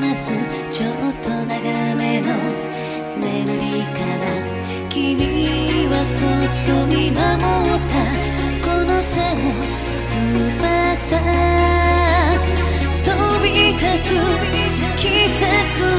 ちょっと長めの眠りから君はそっと見守ったこの背の翼飛び立つ季節